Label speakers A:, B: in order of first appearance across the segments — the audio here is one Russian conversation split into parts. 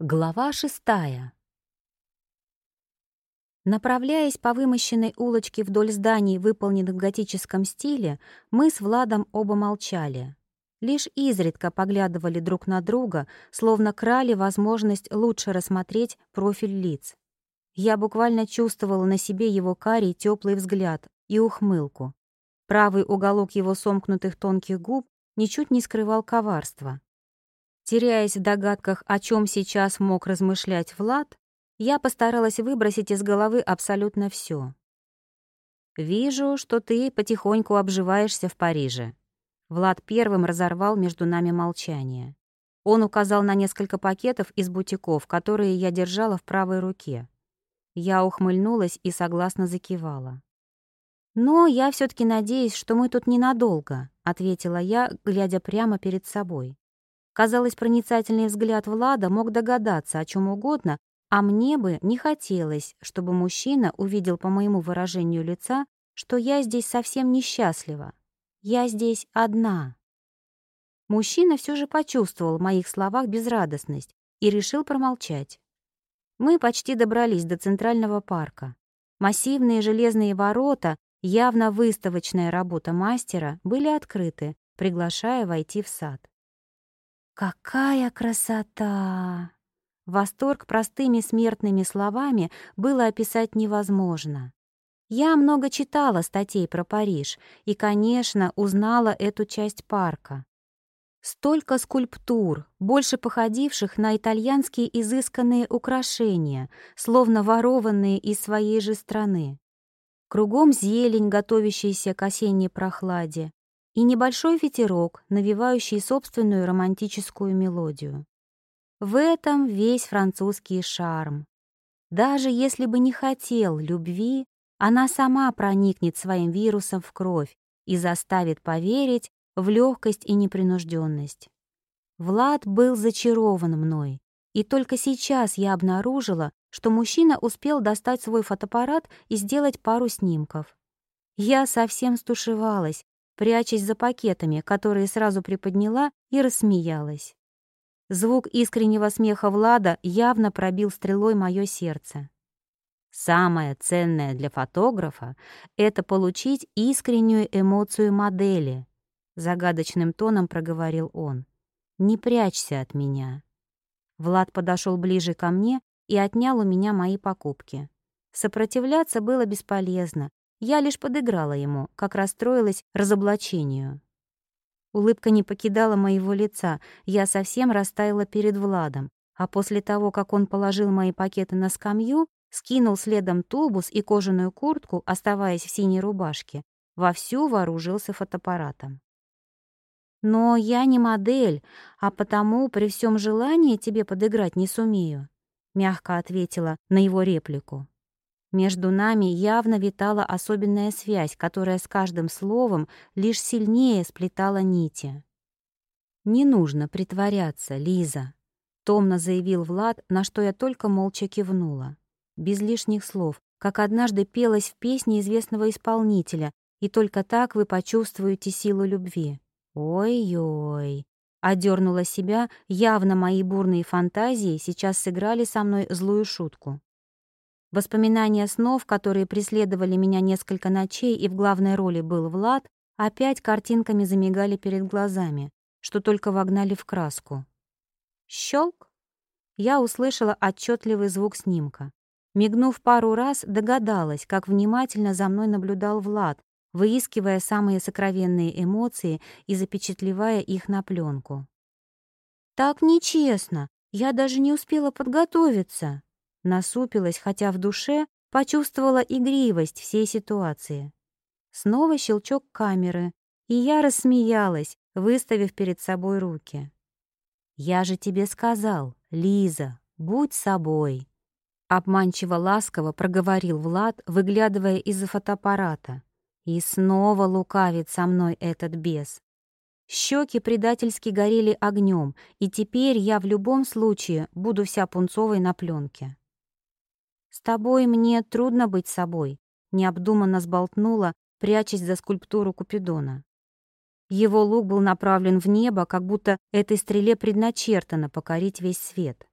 A: Глава шестая. Направляясь по вымощенной улочке вдоль зданий, выполненных в готическом стиле, мы с Владом оба молчали. Лишь изредка поглядывали друг на друга, словно крали возможность лучше рассмотреть профиль лиц. Я буквально чувствовала на себе его карий теплый взгляд и ухмылку. Правый уголок его сомкнутых тонких губ ничуть не скрывал коварства. Теряясь в догадках, о чем сейчас мог размышлять Влад, я постаралась выбросить из головы абсолютно все. «Вижу, что ты потихоньку обживаешься в Париже». Влад первым разорвал между нами молчание. Он указал на несколько пакетов из бутиков, которые я держала в правой руке. Я ухмыльнулась и согласно закивала. «Но я все таки надеюсь, что мы тут ненадолго», — ответила я, глядя прямо перед собой. Казалось, проницательный взгляд Влада мог догадаться о чем угодно, а мне бы не хотелось, чтобы мужчина увидел по моему выражению лица, что я здесь совсем несчастлива. Я здесь одна. Мужчина все же почувствовал в моих словах безрадостность и решил промолчать. Мы почти добрались до центрального парка. Массивные железные ворота, явно выставочная работа мастера, были открыты, приглашая войти в сад. Какая красота! Восторг простыми смертными словами было описать невозможно. Я много читала статей про Париж и, конечно, узнала эту часть парка. Столько скульптур, больше походивших на итальянские изысканные украшения, словно ворованные из своей же страны. Кругом зелень, готовящаяся к осенней прохладе, и небольшой ветерок, навевающий собственную романтическую мелодию. В этом весь французский шарм. Даже если бы не хотел любви, она сама проникнет своим вирусом в кровь и заставит поверить в легкость и непринужденность. Влад был зачарован мной, и только сейчас я обнаружила, что мужчина успел достать свой фотоаппарат и сделать пару снимков. Я совсем стушевалась, прячась за пакетами, которые сразу приподняла и рассмеялась. Звук искреннего смеха Влада явно пробил стрелой мое сердце. Самое ценное для фотографа — это получить искреннюю эмоцию модели, загадочным тоном проговорил он. Не прячься от меня. Влад подошел ближе ко мне и отнял у меня мои покупки. Сопротивляться было бесполезно, я лишь подыграла ему, как расстроилась разоблачению. Улыбка не покидала моего лица, я совсем растаяла перед Владом, а после того, как он положил мои пакеты на скамью, скинул следом тубус и кожаную куртку, оставаясь в синей рубашке, вовсю вооружился фотоаппаратом. «Но я не модель, а потому при всем желании тебе подыграть не сумею», мягко ответила на его реплику. Между нами явно витала особенная связь, которая с каждым словом лишь сильнее сплетала нити. «Не нужно притворяться, Лиза», — томно заявил Влад, на что я только молча кивнула. Без лишних слов, как однажды пелось в песне известного исполнителя, и только так вы почувствуете силу любви. Ой-ой. Одернула себя, явно мои бурные фантазии сейчас сыграли со мной злую шутку. Воспоминания снов, которые преследовали меня несколько ночей, и в главной роли был Влад, опять картинками замигали перед глазами, что только вогнали в краску. Щелк! Я услышала отчетливый звук снимка. Мигнув пару раз, догадалась, как внимательно за мной наблюдал Влад, выискивая самые сокровенные эмоции и запечатлевая их на пленку. «Так нечестно! Я даже не успела подготовиться!» Насупилась, хотя в душе почувствовала игривость всей ситуации. Снова щелчок камеры, и я рассмеялась, выставив перед собой руки. «Я же тебе сказал, Лиза, будь собой!» Обманчиво ласково проговорил Влад, выглядывая из-за фотоаппарата. И снова лукавит со мной этот бес. Щеки предательски горели огнем, и теперь я в любом случае буду вся пунцовой на пленке. «С тобой мне трудно быть собой», — необдуманно сболтнула, прячась за скульптуру Купидона. Его лук был направлен в небо, как будто этой стреле предначертано покорить весь свет.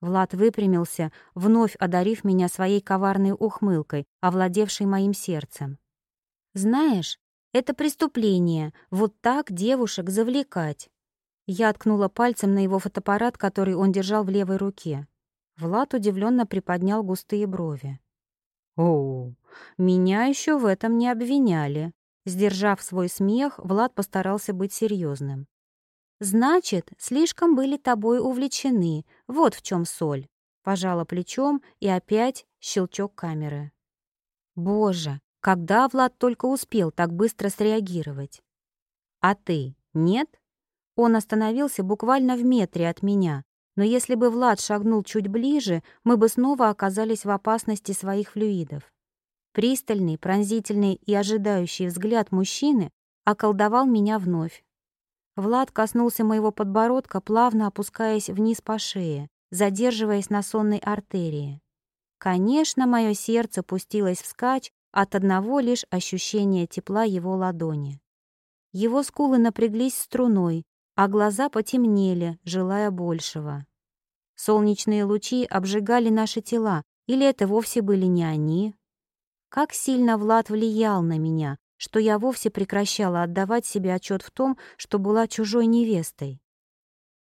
A: Влад выпрямился, вновь одарив меня своей коварной ухмылкой, овладевшей моим сердцем. «Знаешь, это преступление, вот так девушек завлекать». Я ткнула пальцем на его фотоаппарат, который он держал в левой руке. Влад удивленно приподнял густые брови. «О, меня еще в этом не обвиняли». Сдержав свой смех, Влад постарался быть серьезным. «Значит, слишком были тобой увлечены, вот в чем соль». Пожала плечом и опять щелчок камеры. «Боже, когда Влад только успел так быстро среагировать?» «А ты нет?» Он остановился буквально в метре от меня, но если бы Влад шагнул чуть ближе, мы бы снова оказались в опасности своих флюидов. Пристальный, пронзительный и ожидающий взгляд мужчины околдовал меня вновь. Влад коснулся моего подбородка, плавно опускаясь вниз по шее, задерживаясь на сонной артерии. Конечно, мое сердце пустилось вскачь от одного лишь ощущения тепла его ладони. Его скулы напряглись струной, а глаза потемнели, желая большего. Солнечные лучи обжигали наши тела, или это вовсе были не они? Как сильно Влад влиял на меня, что я вовсе прекращала отдавать себе отчет в том, что была чужой невестой.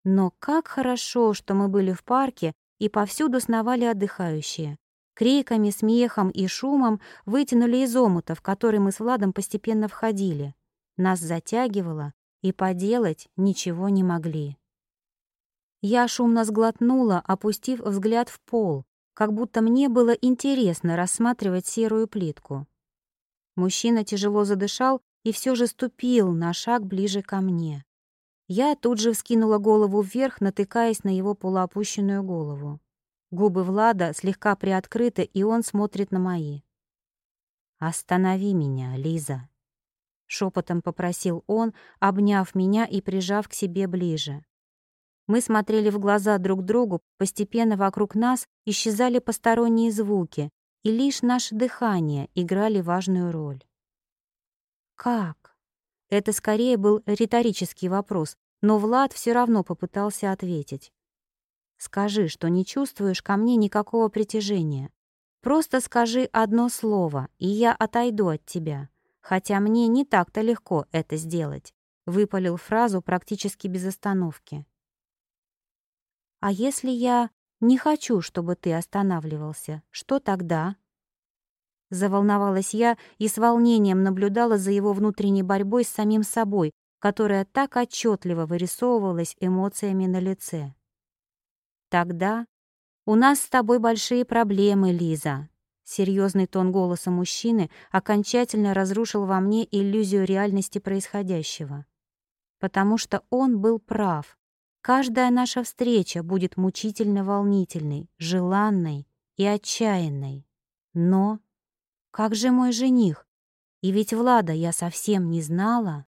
A: Но как хорошо, что мы были в парке и повсюду сновали отдыхающие. Криками, смехом и шумом вытянули из омута, в который мы с Владом постепенно входили. Нас затягивало, и поделать ничего не могли. Я шумно сглотнула, опустив взгляд в пол, как будто мне было интересно рассматривать серую плитку. Мужчина тяжело задышал и все же ступил на шаг ближе ко мне. Я тут же вскинула голову вверх, натыкаясь на его полуопущенную голову. Губы Влада слегка приоткрыты, и он смотрит на мои. «Останови меня, Лиза», — шепотом попросил он, обняв меня и прижав к себе ближе. Мы смотрели в глаза друг другу, постепенно вокруг нас исчезали посторонние звуки, и лишь наше дыхание играли важную роль. «Как?» Это скорее был риторический вопрос, но Влад все равно попытался ответить. «Скажи, что не чувствуешь ко мне никакого притяжения. Просто скажи одно слово, и я отойду от тебя, хотя мне не так-то легко это сделать», — выпалил фразу практически без остановки. «А если я не хочу, чтобы ты останавливался. Что тогда?» Заволновалась я и с волнением наблюдала за его внутренней борьбой с самим собой, которая так отчетливо вырисовывалась эмоциями на лице. «Тогда у нас с тобой большие проблемы, Лиза», Серьезный тон голоса мужчины окончательно разрушил во мне иллюзию реальности происходящего. Потому что он был прав. Каждая наша встреча будет мучительно волнительной, желанной и отчаянной. Но как же мой жених? И ведь Влада я совсем не знала.